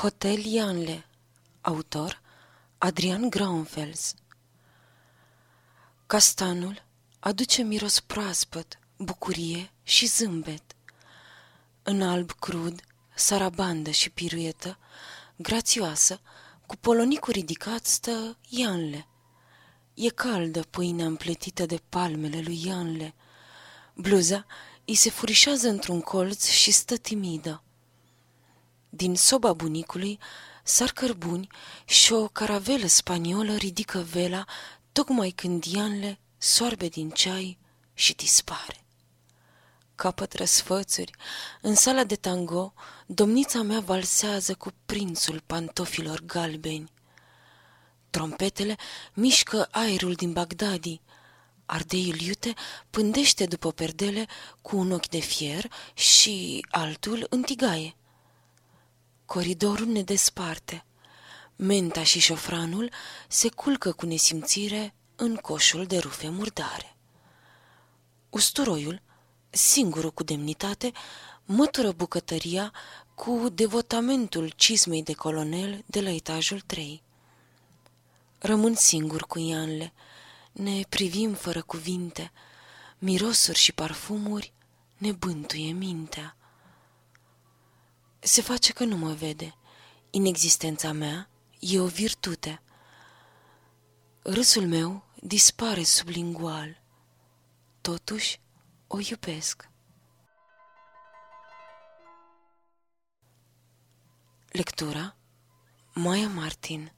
Hotel Ianle Autor Adrian Graunfels Castanul aduce miros proaspăt, bucurie și zâmbet. În alb crud, sarabandă și piruetă, grațioasă, cu polonicul ridicat stă Ianle. E caldă pâinea împletită de palmele lui Ianle. Bluza îi se furișează într-un colț și stă timidă. Din soba bunicului sar cărbuni și o caravelă spaniolă ridică vela tocmai când Ianle soarbe din ceai și dispare. Capăt răsfățuri, în sala de tango, domnița mea valsează cu prințul pantofilor galbeni. Trompetele mișcă aerul din Bagdadi, ardeiul iute pândește după perdele cu un ochi de fier și altul în tigaie. Coridorul ne desparte. Menta și șofranul se culcă cu nesimțire în coșul de rufe murdare. Usturoiul, singurul cu demnitate, mătură bucătăria cu devotamentul cismei de colonel de la etajul 3. Rămân singur cu Ianle, ne privim fără cuvinte, mirosuri și parfumuri ne bântuie mintea. Se face că nu mă vede. Inexistența mea e o virtute. Râsul meu dispare sublingual. Totuși, o iubesc. Lectura Maya Martin